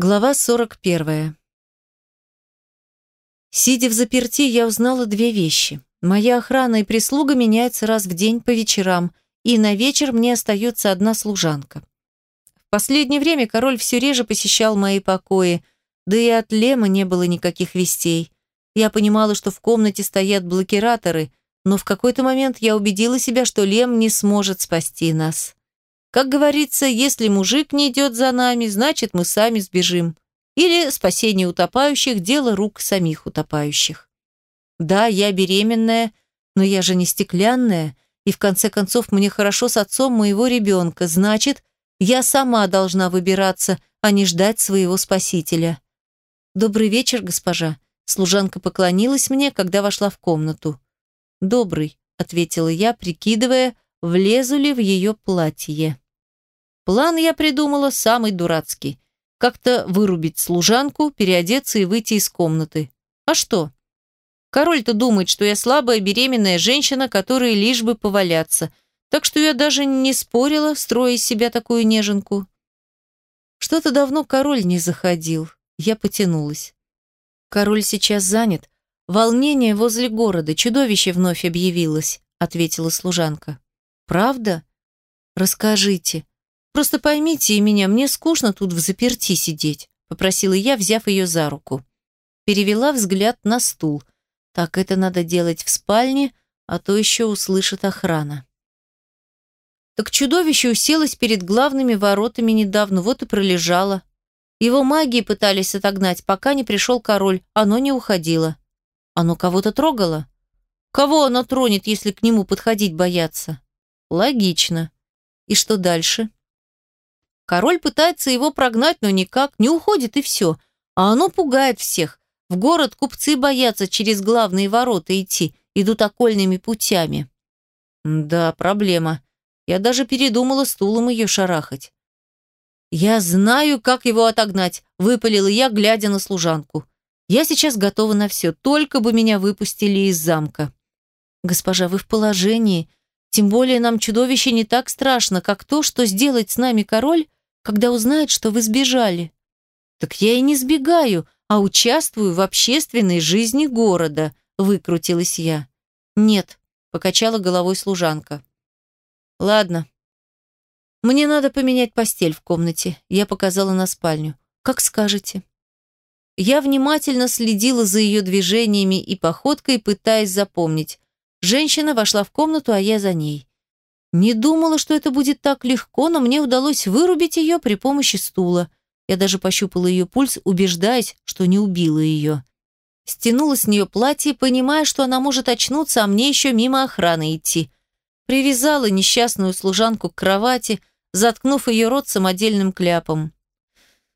Глава 41. Сидя в заперти, я узнала две вещи. Моя охрана и прислуга меняются раз в день по вечерам, и на вечер мне остается одна служанка. В последнее время король все реже посещал мои покои, да и от Лема не было никаких вестей. Я понимала, что в комнате стоят блокираторы, но в какой-то момент я убедила себя, что Лем не сможет спасти нас. Как говорится, если мужик не идет за нами, значит, мы сами сбежим. Или спасение утопающих – дело рук самих утопающих. Да, я беременная, но я же не стеклянная, и в конце концов мне хорошо с отцом моего ребенка, значит, я сама должна выбираться, а не ждать своего спасителя. «Добрый вечер, госпожа», – служанка поклонилась мне, когда вошла в комнату. «Добрый», – ответила я, прикидывая, влезу ли в ее платье. План я придумала самый дурацкий. Как-то вырубить служанку, переодеться и выйти из комнаты. А что? Король-то думает, что я слабая беременная женщина, которой лишь бы поваляться. Так что я даже не спорила, строя из себя такую неженку. Что-то давно король не заходил. Я потянулась. Король сейчас занят. Волнение возле города. Чудовище вновь объявилось, ответила служанка. Правда? Расскажите. Просто поймите и меня, мне скучно тут в заперти сидеть, попросила я, взяв ее за руку. Перевела взгляд на стул. Так это надо делать в спальне, а то еще услышит охрана. Так чудовище уселось перед главными воротами недавно, вот и пролежало. Его магии пытались отогнать, пока не пришел король, оно не уходило. Оно кого-то трогало? Кого оно тронет, если к нему подходить боятся? Логично. И что дальше? Король пытается его прогнать, но никак, не уходит и все. А оно пугает всех. В город купцы боятся через главные ворота идти, идут окольными путями. Да, проблема. Я даже передумала стулом ее шарахать. «Я знаю, как его отогнать», – выпалила я, глядя на служанку. «Я сейчас готова на все, только бы меня выпустили из замка». «Госпожа, вы в положении», тем более нам чудовище не так страшно, как то, что сделает с нами король, когда узнает, что вы сбежали. Так я и не сбегаю, а участвую в общественной жизни города, выкрутилась я. Нет, покачала головой служанка. Ладно. Мне надо поменять постель в комнате. Я показала на спальню. Как скажете. Я внимательно следила за ее движениями и походкой, пытаясь запомнить. Женщина вошла в комнату, а я за ней. Не думала, что это будет так легко, но мне удалось вырубить ее при помощи стула. Я даже пощупала ее пульс, убеждаясь, что не убила ее. Стянула с нее платье, понимая, что она может очнуться, а мне еще мимо охраны идти. Привязала несчастную служанку к кровати, заткнув ее рот самодельным кляпом.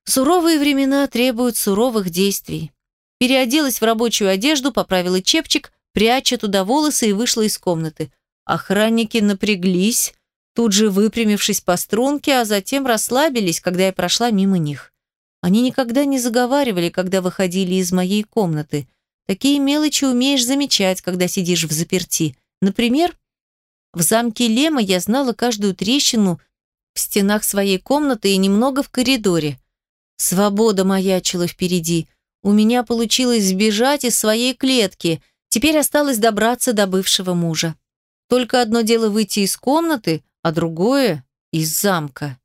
Суровые времена требуют суровых действий. Переоделась в рабочую одежду, поправила чепчик, пряча туда волосы и вышла из комнаты. Охранники напряглись, тут же выпрямившись по струнке, а затем расслабились, когда я прошла мимо них. Они никогда не заговаривали, когда выходили из моей комнаты. Такие мелочи умеешь замечать, когда сидишь в заперти. Например, в замке Лема я знала каждую трещину в стенах своей комнаты и немного в коридоре. Свобода маячила впереди. У меня получилось сбежать из своей клетки – Теперь осталось добраться до бывшего мужа. Только одно дело выйти из комнаты, а другое – из замка.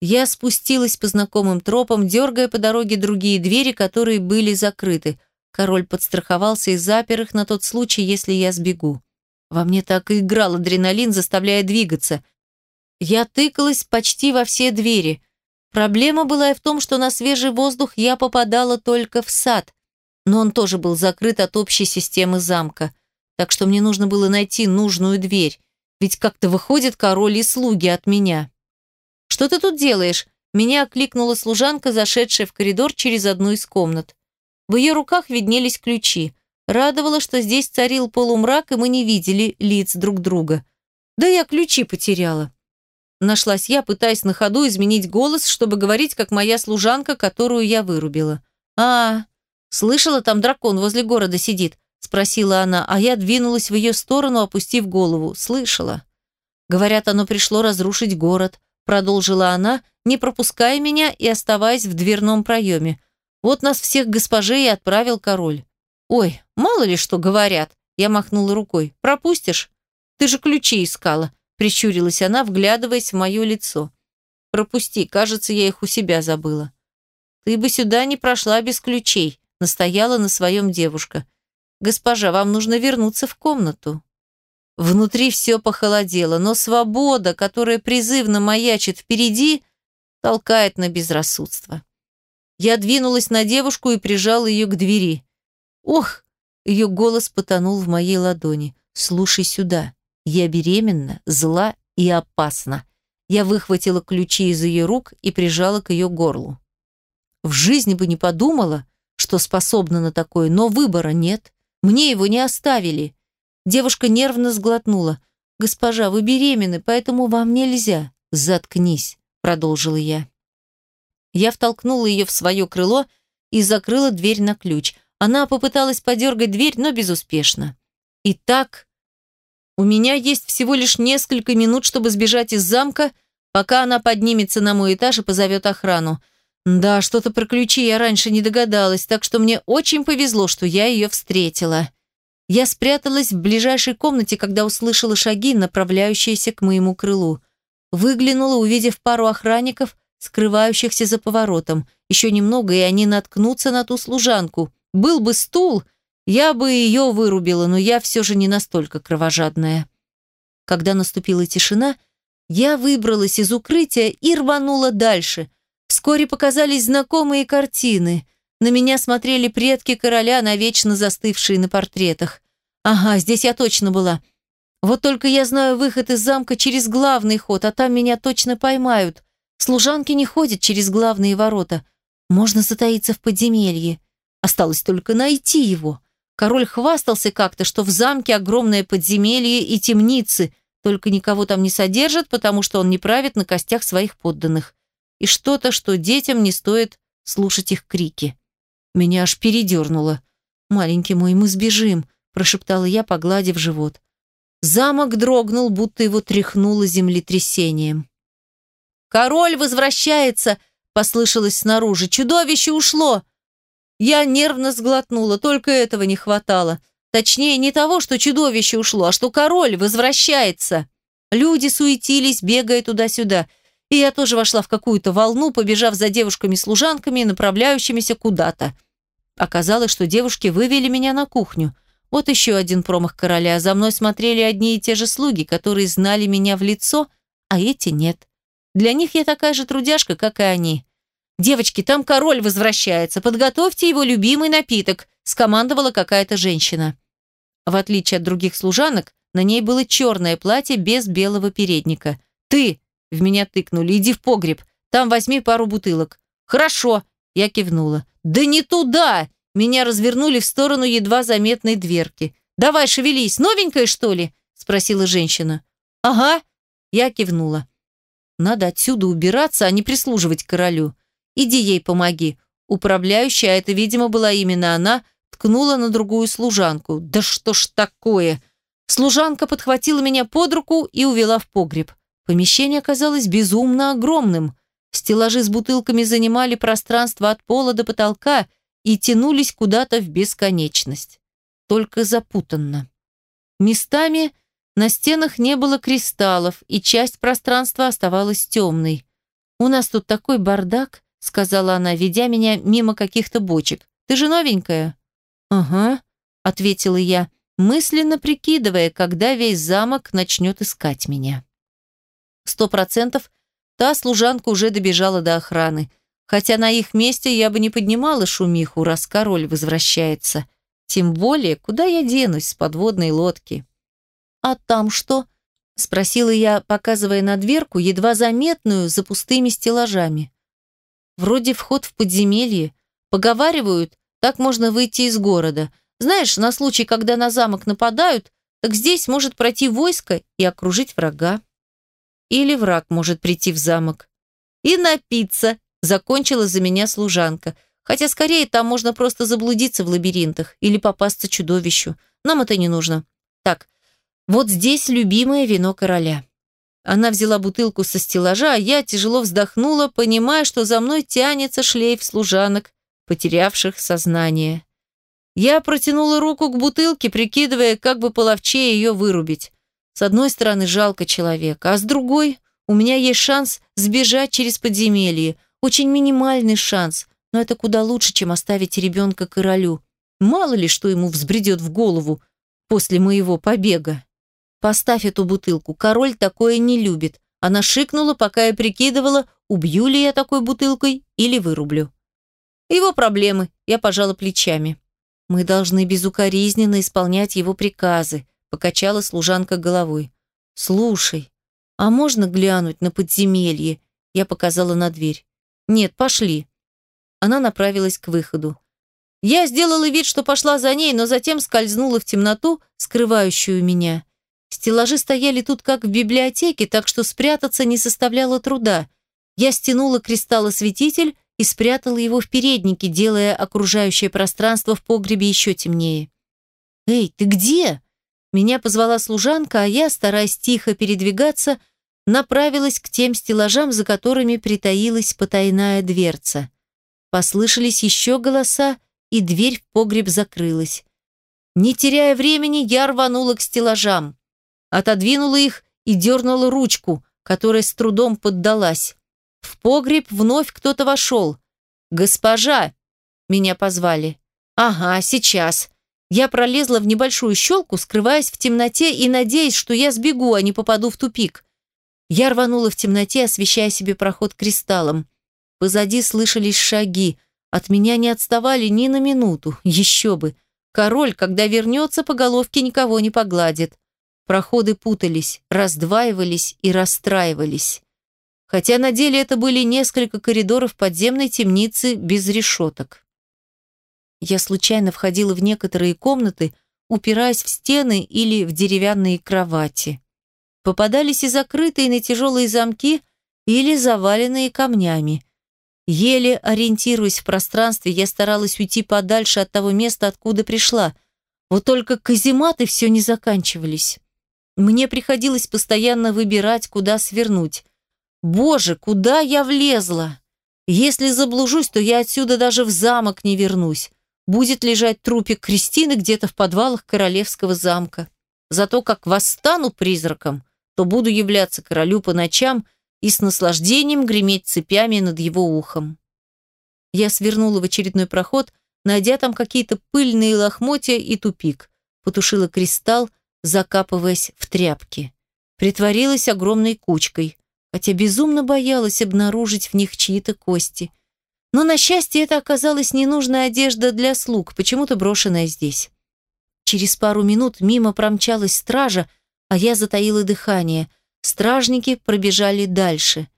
Я спустилась по знакомым тропам, дергая по дороге другие двери, которые были закрыты. Король подстраховался и запер их на тот случай, если я сбегу. Во мне так и играл адреналин, заставляя двигаться. Я тыкалась почти во все двери. Проблема была и в том, что на свежий воздух я попадала только в сад, но он тоже был закрыт от общей системы замка, так что мне нужно было найти нужную дверь, ведь как-то выходит король и слуги от меня. «Что ты тут делаешь?» Меня окликнула служанка, зашедшая в коридор через одну из комнат. В ее руках виднелись ключи. Радовало, что здесь царил полумрак, и мы не видели лиц друг друга. Да я ключи потеряла. Нашлась я, пытаясь на ходу изменить голос, чтобы говорить, как моя служанка, которую я вырубила. «А, «Слышала, там дракон возле города сидит?» – спросила она, а я двинулась в ее сторону, опустив голову. «Слышала». Говорят, оно пришло разрушить город. продолжила она, не пропуская меня и оставаясь в дверном проеме. Вот нас всех госпожей и отправил король. Ой, мало ли что говорят. Я махнула рукой. Пропустишь? Ты же ключи искала, прищурилась она, вглядываясь в мое лицо. Пропусти, кажется, я их у себя забыла. Ты бы сюда не прошла без ключей, настояла на своем девушка. Госпожа, вам нужно вернуться в комнату. Внутри все похолодело, но свобода, которая призывно маячит впереди, толкает на безрассудство. Я двинулась на девушку и прижала ее к двери. «Ох!» – ее голос потонул в моей ладони. «Слушай сюда. Я беременна, зла и опасна». Я выхватила ключи из ее рук и прижала к ее горлу. В жизни бы не подумала, что способна на такое, но выбора нет. Мне его не оставили. Девушка нервно сглотнула. «Госпожа, вы беременны, поэтому вам нельзя». «Заткнись», — продолжила я. Я втолкнула ее в свое крыло и закрыла дверь на ключ. Она попыталась подергать дверь, но безуспешно. Итак, у меня есть всего лишь несколько минут, чтобы сбежать из замка, пока она поднимется на мой этаж и позовет охрану. Да, что-то про ключи я раньше не догадалась, так что мне очень повезло, что я ее встретила. Я спряталась в ближайшей комнате, когда услышала шаги, направляющиеся к моему крылу. Выглянула, увидев пару охранников, скрывающихся за поворотом. Еще немного, и они наткнутся на ту служанку. Был бы стул, я бы ее вырубила, но я все же не настолько кровожадная. Когда наступила тишина, я выбралась из укрытия и рванула дальше. Вскоре показались знакомые картины. На меня смотрели предки короля, навечно застывшие на портретах. Ага, здесь я точно была. Вот только я знаю выход из замка через главный ход, а там меня точно поймают. Служанки не ходят через главные ворота. Можно затаиться в подземелье. Осталось только найти его. Король хвастался как-то, что в замке огромное подземелье и темницы, только никого там не содержат, потому что он не правит на костях своих подданных. И что-то, что детям не стоит слушать их крики. Меня аж передернуло. «Маленький мой, мы сбежим», – прошептала я, погладив живот. Замок дрогнул, будто его тряхнуло землетрясением. «Король возвращается!» – послышалось снаружи. «Чудовище ушло!» Я нервно сглотнула, только этого не хватало. Точнее, не того, что чудовище ушло, а что король возвращается. Люди суетились, бегая туда-сюда. И я тоже вошла в какую-то волну, побежав за девушками-служанками, направляющимися куда-то. Оказалось, что девушки вывели меня на кухню. Вот еще один промах короля. За мной смотрели одни и те же слуги, которые знали меня в лицо, а эти нет. Для них я такая же трудяжка, как и они. «Девочки, там король возвращается. Подготовьте его любимый напиток», – скомандовала какая-то женщина. В отличие от других служанок, на ней было черное платье без белого передника. «Ты!» – в меня тыкнули. «Иди в погреб. Там возьми пару бутылок». «Хорошо!» – я кивнула. «Да не туда!» Меня развернули в сторону едва заметной дверки. «Давай, шевелись, новенькая, что ли?» – спросила женщина. «Ага», – я кивнула. «Надо отсюда убираться, а не прислуживать королю. Иди ей помоги». Управляющая, а это, видимо, была именно она, ткнула на другую служанку. «Да что ж такое?» Служанка подхватила меня под руку и увела в погреб. Помещение оказалось безумно огромным. Стеллажи с бутылками занимали пространство от пола до потолка и тянулись куда-то в бесконечность. Только запутанно. Местами на стенах не было кристаллов, и часть пространства оставалась темной. «У нас тут такой бардак», — сказала она, ведя меня мимо каких-то бочек. «Ты же новенькая?» «Ага», — ответила я, мысленно прикидывая, когда весь замок начнет искать меня. Сто процентов Та служанка уже добежала до охраны. Хотя на их месте я бы не поднимала шумиху, раз король возвращается. Тем более, куда я денусь с подводной лодки? «А там что?» – спросила я, показывая на дверку, едва заметную, за пустыми стеллажами. «Вроде вход в подземелье. Поговаривают, так можно выйти из города. Знаешь, на случай, когда на замок нападают, так здесь может пройти войско и окружить врага». Или враг может прийти в замок. И напиться, закончила за меня служанка. Хотя скорее там можно просто заблудиться в лабиринтах или попасться чудовищу. Нам это не нужно. Так, вот здесь любимое вино короля. Она взяла бутылку со стеллажа, а я тяжело вздохнула, понимая, что за мной тянется шлейф служанок, потерявших сознание. Я протянула руку к бутылке, прикидывая, как бы половчее ее вырубить. С одной стороны, жалко человека, а с другой, у меня есть шанс сбежать через подземелье. Очень минимальный шанс, но это куда лучше, чем оставить ребенка королю. Мало ли, что ему взбредет в голову после моего побега. «Поставь эту бутылку, король такое не любит». Она шикнула, пока я прикидывала, убью ли я такой бутылкой или вырублю. Его проблемы, я пожала плечами. Мы должны безукоризненно исполнять его приказы, покачала служанка головой. Слушай, а можно глянуть на подземелье? Я показала на дверь. Нет, пошли. Она направилась к выходу. Я сделала вид, что пошла за ней, но затем скользнула в темноту, скрывающую меня. Стеллажи стояли тут как в библиотеке, так что спрятаться не составляло труда. Я стянула кристаллосветитель и спрятала его в переднике, делая окружающее пространство в погребе еще темнее. «Эй, ты где?» Меня позвала служанка, а я, стараясь тихо передвигаться, направилась к тем стеллажам, за которыми притаилась потайная дверца. Послышались еще голоса, и дверь в погреб закрылась. Не теряя времени, я рванула к стеллажам. Отодвинула их и дернула ручку, которая с трудом поддалась. В погреб вновь кто-то вошел. «Госпожа!» Меня позвали. «Ага, сейчас». Я пролезла в небольшую щелку, скрываясь в темноте и надеясь, что я сбегу, а не попаду в тупик. Я рванула в темноте, освещая себе проход кристаллом. Позади слышались шаги. От меня не отставали ни на минуту. Еще бы. Король, когда вернется, по головке никого не погладит. Проходы путались, раздваивались и расстраивались хотя на деле это были несколько коридоров подземной темницы без решеток. Я случайно входила в некоторые комнаты, упираясь в стены или в деревянные кровати. Попадались и закрытые на тяжелые замки, или заваленные камнями. Еле ориентируясь в пространстве, я старалась уйти подальше от того места, откуда пришла. Вот только казематы все не заканчивались. Мне приходилось постоянно выбирать, куда свернуть. Боже, куда я влезла? Если заблужусь, то я отсюда даже в замок не вернусь. Будет лежать трупик Кристины где-то в подвалах королевского замка. Зато как восстану призраком, то буду являться королю по ночам и с наслаждением греметь цепями над его ухом. Я свернула в очередной проход, найдя там какие-то пыльные лохмотья и тупик. Потушила кристалл, закапываясь в тряпки. Притворилась огромной кучкой хотя безумно боялась обнаружить в них чьи-то кости. Но, на счастье, это оказалась ненужная одежда для слуг, почему-то брошенная здесь. Через пару минут мимо промчалась стража, а я затаила дыхание. Стражники пробежали дальше.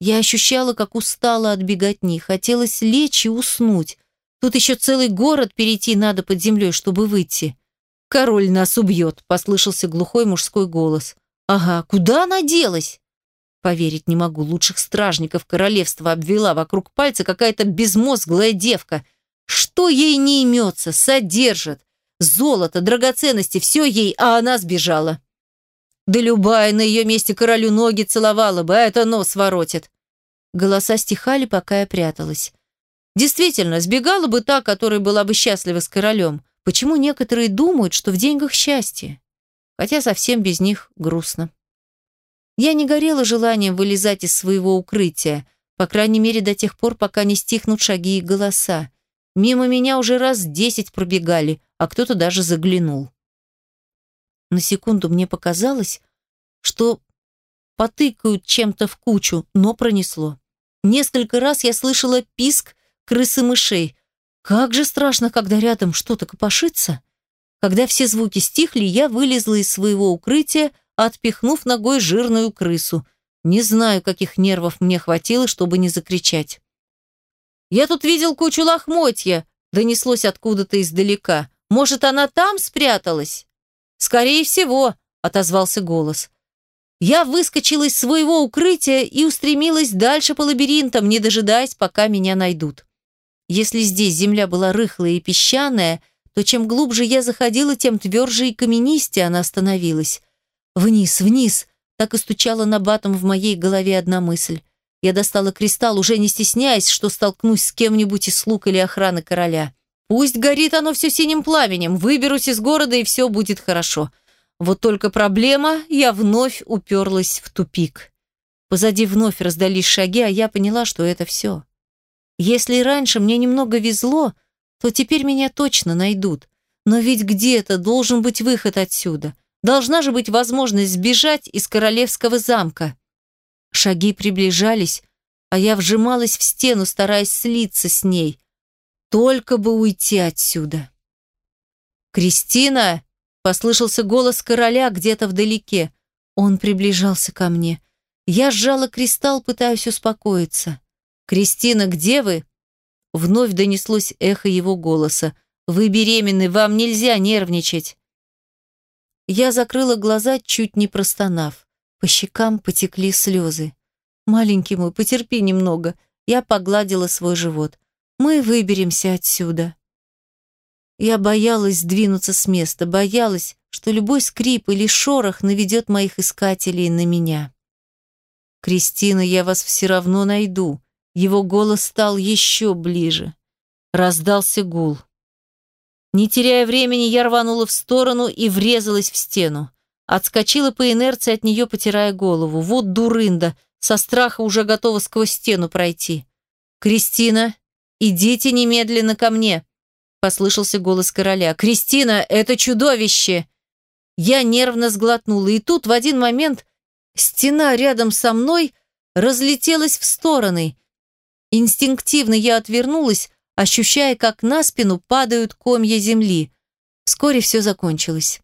Я ощущала, как устала от беготни, хотелось лечь и уснуть. Тут еще целый город перейти надо под землей, чтобы выйти. «Король нас убьет», — послышался глухой мужской голос. «Ага, куда она делась?» Поверить не могу, лучших стражников королевства обвела вокруг пальца какая-то безмозглая девка. Что ей не имется, содержит. Золото, драгоценности, все ей, а она сбежала. Да любая на ее месте королю ноги целовала бы, а это нос воротит. Голоса стихали, пока я пряталась. Действительно, сбегала бы та, которая была бы счастлива с королем. Почему некоторые думают, что в деньгах счастье? Хотя совсем без них грустно. Я не горела желанием вылезать из своего укрытия, по крайней мере до тех пор, пока не стихнут шаги и голоса. Мимо меня уже раз десять пробегали, а кто-то даже заглянул. На секунду мне показалось, что потыкают чем-то в кучу, но пронесло. Несколько раз я слышала писк крысы-мышей. Как же страшно, когда рядом что-то копошится. Когда все звуки стихли, я вылезла из своего укрытия, отпихнув ногой жирную крысу. Не знаю, каких нервов мне хватило, чтобы не закричать. «Я тут видел кучу лохмотья», — донеслось откуда-то издалека. «Может, она там спряталась?» «Скорее всего», — отозвался голос. Я выскочила из своего укрытия и устремилась дальше по лабиринтам, не дожидаясь, пока меня найдут. Если здесь земля была рыхлая и песчаная, то чем глубже я заходила, тем тверже и каменистее она становилась. Вниз, вниз, так и стучала на батом в моей голове одна мысль. Я достала кристалл, уже не стесняясь, что столкнусь с кем-нибудь из слуг или охраны короля. Пусть горит оно все синим пламенем, выберусь из города, и все будет хорошо. Вот только проблема, я вновь уперлась в тупик. Позади вновь раздались шаги, а я поняла, что это все. Если раньше мне немного везло, то теперь меня точно найдут. Но ведь где-то должен быть выход отсюда. Должна же быть возможность сбежать из королевского замка. Шаги приближались, а я вжималась в стену, стараясь слиться с ней. Только бы уйти отсюда. «Кристина!» – послышался голос короля где-то вдалеке. Он приближался ко мне. Я сжала кристалл, пытаясь успокоиться. «Кристина, где вы?» Вновь донеслось эхо его голоса. «Вы беременны, вам нельзя нервничать!» Я закрыла глаза, чуть не простонав. По щекам потекли слезы. «Маленький мой, потерпи немного». Я погладила свой живот. «Мы выберемся отсюда». Я боялась сдвинуться с места, боялась, что любой скрип или шорох наведет моих искателей на меня. «Кристина, я вас все равно найду». Его голос стал еще ближе. Раздался гул. Не теряя времени, я рванула в сторону и врезалась в стену. Отскочила по инерции от нее, потирая голову. Вот дурында, со страха уже готова сквозь стену пройти. «Кристина, идите немедленно ко мне!» Послышался голос короля. «Кристина, это чудовище!» Я нервно сглотнула, и тут в один момент стена рядом со мной разлетелась в стороны, Инстинктивно я отвернулась, ощущая, как на спину падают комья земли. Вскоре все закончилось.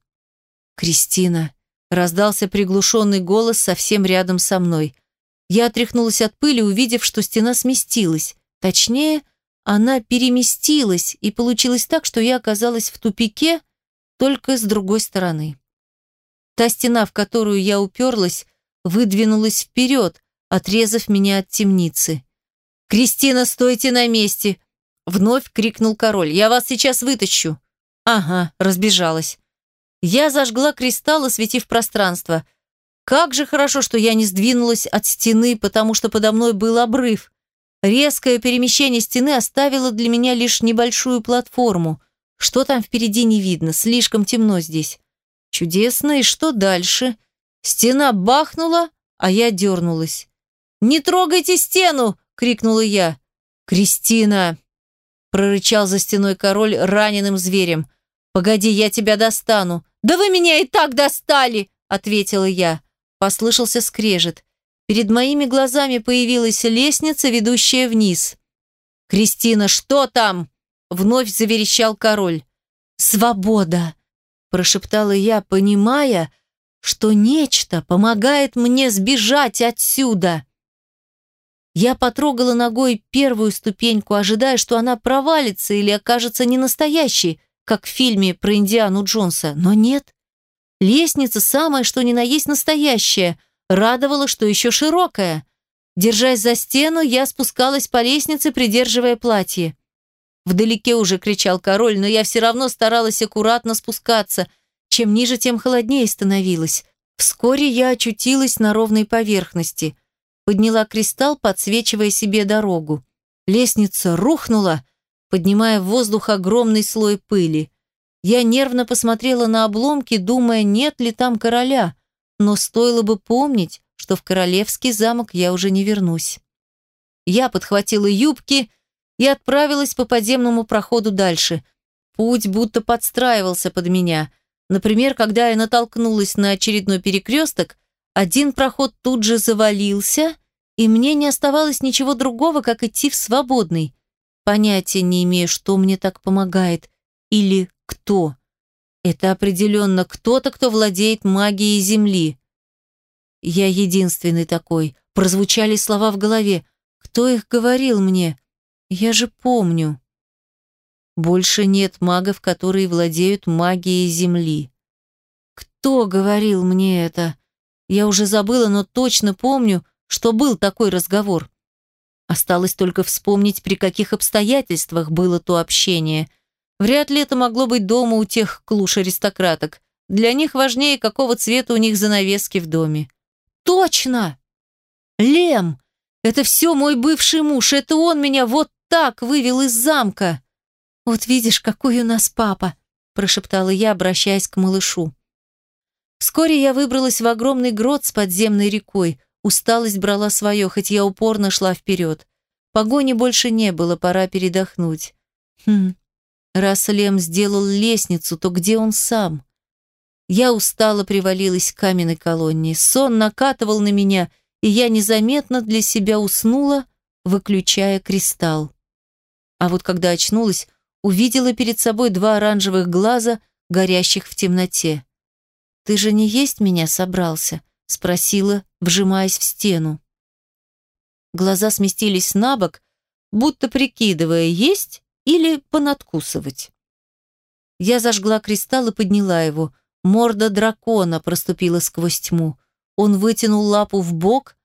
«Кристина!» – раздался приглушенный голос совсем рядом со мной. Я отряхнулась от пыли, увидев, что стена сместилась. Точнее, она переместилась, и получилось так, что я оказалась в тупике, только с другой стороны. Та стена, в которую я уперлась, выдвинулась вперед, отрезав меня от темницы. «Кристина, стойте на месте!» Вновь крикнул король. «Я вас сейчас вытащу!» «Ага», разбежалась. Я зажгла кристалл, осветив пространство. Как же хорошо, что я не сдвинулась от стены, потому что подо мной был обрыв. Резкое перемещение стены оставило для меня лишь небольшую платформу. Что там впереди не видно, слишком темно здесь. Чудесно, и что дальше? Стена бахнула, а я дернулась. «Не трогайте стену!» — крикнула я. «Кристина!» — прорычал за стеной король раненым зверем. «Погоди, я тебя достану!» «Да вы меня и так достали!» — ответила я. Послышался скрежет. Перед моими глазами появилась лестница, ведущая вниз. «Кристина, что там?» — вновь заверещал король. «Свобода!» — прошептала я, понимая, что нечто помогает мне сбежать отсюда. Я потрогала ногой первую ступеньку, ожидая, что она провалится или окажется не настоящей, как в фильме про Индиану Джонса, но нет. Лестница самая, что ни на есть настоящая, радовала, что еще широкая. Держась за стену, я спускалась по лестнице, придерживая платье. Вдалеке уже кричал король, но я все равно старалась аккуратно спускаться. Чем ниже, тем холоднее становилось. Вскоре я очутилась на ровной поверхности – подняла кристалл, подсвечивая себе дорогу. Лестница рухнула, поднимая в воздух огромный слой пыли. Я нервно посмотрела на обломки, думая, нет ли там короля, но стоило бы помнить, что в королевский замок я уже не вернусь. Я подхватила юбки и отправилась по подземному проходу дальше. Путь будто подстраивался под меня. Например, когда я натолкнулась на очередной перекресток, один проход тут же завалился, и мне не оставалось ничего другого, как идти в свободный. Понятия не имею, что мне так помогает. Или кто. Это определенно кто-то, кто владеет магией Земли. Я единственный такой. Прозвучали слова в голове. Кто их говорил мне? Я же помню. Больше нет магов, которые владеют магией Земли. Кто говорил мне это? Я уже забыла, но точно помню, что был такой разговор. Осталось только вспомнить, при каких обстоятельствах было то общение. Вряд ли это могло быть дома у тех клуш-аристократок. Для них важнее, какого цвета у них занавески в доме. Точно! Лем! Это все мой бывший муж, это он меня вот так вывел из замка. Вот видишь, какой у нас папа, прошептала я, обращаясь к малышу. Вскоре я выбралась в огромный грот с подземной рекой. Усталость брала свое, хоть я упорно шла вперед. Погони больше не было, пора передохнуть. Хм, раз Лем сделал лестницу, то где он сам? Я устало привалилась к каменной колонне. Сон накатывал на меня, и я незаметно для себя уснула, выключая кристалл. А вот когда очнулась, увидела перед собой два оранжевых глаза, горящих в темноте. «Ты же не есть меня собрался?» — спросила, вжимаясь в стену. Глаза сместились на бок, будто прикидывая, есть или понадкусывать. Я зажгла кристалл и подняла его. Морда дракона проступила сквозь тьму. Он вытянул лапу в бок,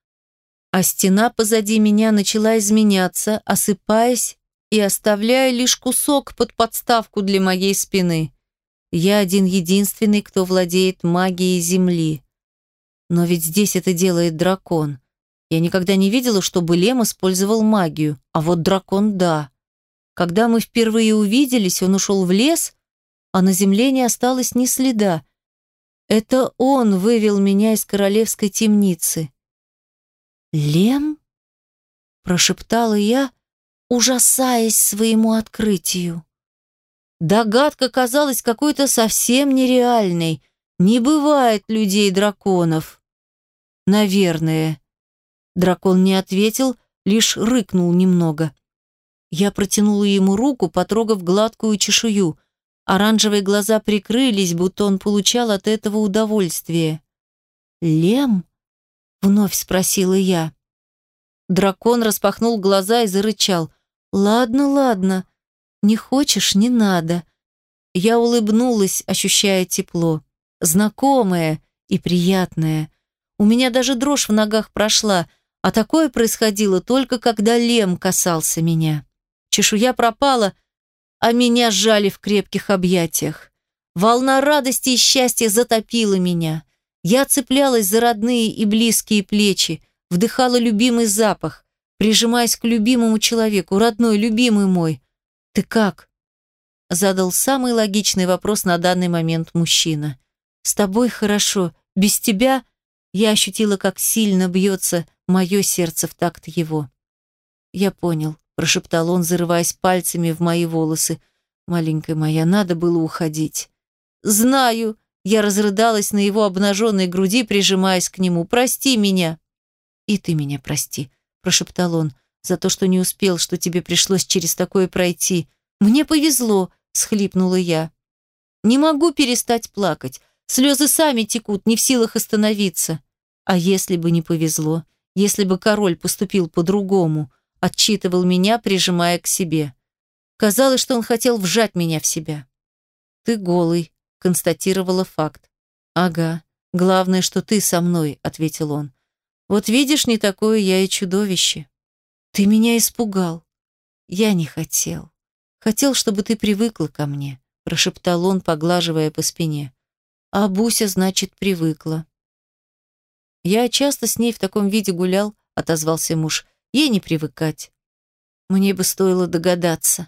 а стена позади меня начала изменяться, осыпаясь и оставляя лишь кусок под подставку для моей спины. Я один-единственный, кто владеет магией Земли. Но ведь здесь это делает дракон. Я никогда не видела, чтобы Лем использовал магию, а вот дракон – да. Когда мы впервые увиделись, он ушел в лес, а на земле не осталось ни следа. Это он вывел меня из королевской темницы. «Лем?» – прошептала я, ужасаясь своему открытию. Догадка казалась какой-то совсем нереальной. Не бывает людей-драконов. Наверное. Дракон не ответил, лишь рыкнул немного. Я протянула ему руку, потрогав гладкую чешую. Оранжевые глаза прикрылись, будто он получал от этого удовольствие. «Лем?» — вновь спросила я. Дракон распахнул глаза и зарычал. «Ладно, ладно. Не хочешь, не надо». Я улыбнулась, ощущая тепло. Знакомое и приятное. У меня даже дрожь в ногах прошла, а такое происходило только когда Лем касался меня. Чешуя пропала — а меня сжали в крепких объятиях. Волна радости и счастья затопила меня. Я цеплялась за родные и близкие плечи, вдыхала любимый запах, прижимаясь к любимому человеку, родной, любимый мой. «Ты как?» Задал самый логичный вопрос на данный момент мужчина. «С тобой хорошо. Без тебя...» Я ощутила, как сильно бьется мое сердце в такт его. Я понял прошептал он, зарываясь пальцами в мои волосы. Маленькая моя, надо было уходить. Знаю, я разрыдалась на его обнаженной груди, прижимаясь к нему. Прости меня. И ты меня прости, прошептал он, за то, что не успел, что тебе пришлось через такое пройти. Мне повезло, схлипнула я. Не могу перестать плакать. Слезы сами текут, не в силах остановиться. А если бы не повезло, если бы король поступил по-другому, отчитывал меня, прижимая к себе. Казалось, что он хотел вжать меня в себя. «Ты голый», — констатировала факт. «Ага, главное, что ты со мной», — ответил он. «Вот видишь, не такое я и чудовище. Ты меня испугал. Я не хотел. Хотел, чтобы ты привыкла ко мне», — прошептал он, поглаживая по спине. «А Буся, значит, привыкла». «Я часто с ней в таком виде гулял», — отозвался муж. Ей не привыкать. Мне бы стоило догадаться.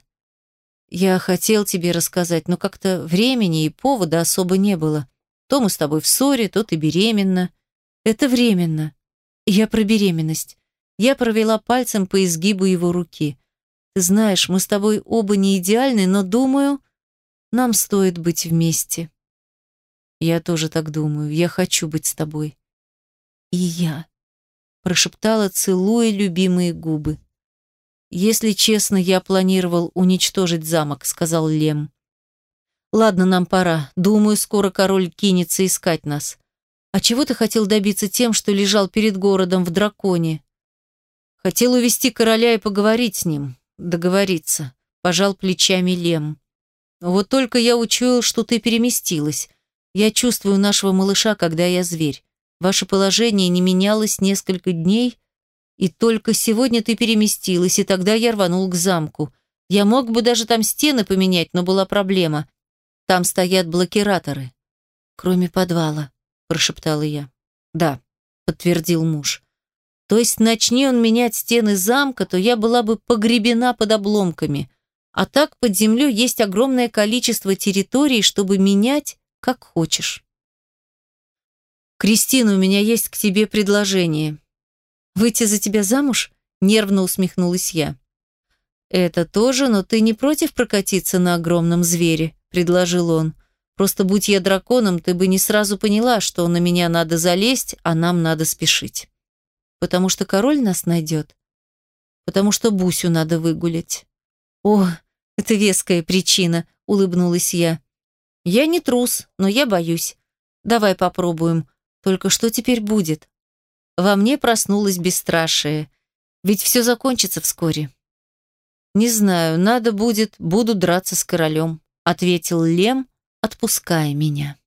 Я хотел тебе рассказать, но как-то времени и повода особо не было. То мы с тобой в ссоре, то ты беременна. Это временно. Я про беременность. Я провела пальцем по изгибу его руки. Ты знаешь, мы с тобой оба не идеальны, но думаю, нам стоит быть вместе. Я тоже так думаю. Я хочу быть с тобой. И я прошептала, целуя любимые губы. «Если честно, я планировал уничтожить замок», — сказал Лем. «Ладно, нам пора. Думаю, скоро король кинется искать нас. А чего ты хотел добиться тем, что лежал перед городом в драконе?» «Хотел увести короля и поговорить с ним. Договориться», — пожал плечами Лем. «Вот только я учуял, что ты переместилась. Я чувствую нашего малыша, когда я зверь. Ваше положение не менялось несколько дней, и только сегодня ты переместилась, и тогда я рванул к замку. Я мог бы даже там стены поменять, но была проблема. Там стоят блокираторы. Кроме подвала, прошептала я. Да, подтвердил муж. То есть начни он менять стены замка, то я была бы погребена под обломками. А так под землей есть огромное количество территорий, чтобы менять, как хочешь. «Кристина, у меня есть к тебе предложение». «Выйти за тебя замуж?» – нервно усмехнулась я. «Это тоже, но ты не против прокатиться на огромном звере?» – предложил он. «Просто будь я драконом, ты бы не сразу поняла, что на меня надо залезть, а нам надо спешить. Потому что король нас найдет. Потому что Бусю надо выгулять». «О, это веская причина», – улыбнулась я. «Я не трус, но я боюсь. Давай попробуем. Только что теперь будет? Во мне проснулось бесстрашие. Ведь все закончится вскоре. «Не знаю, надо будет, буду драться с королем», ответил Лем, отпуская меня.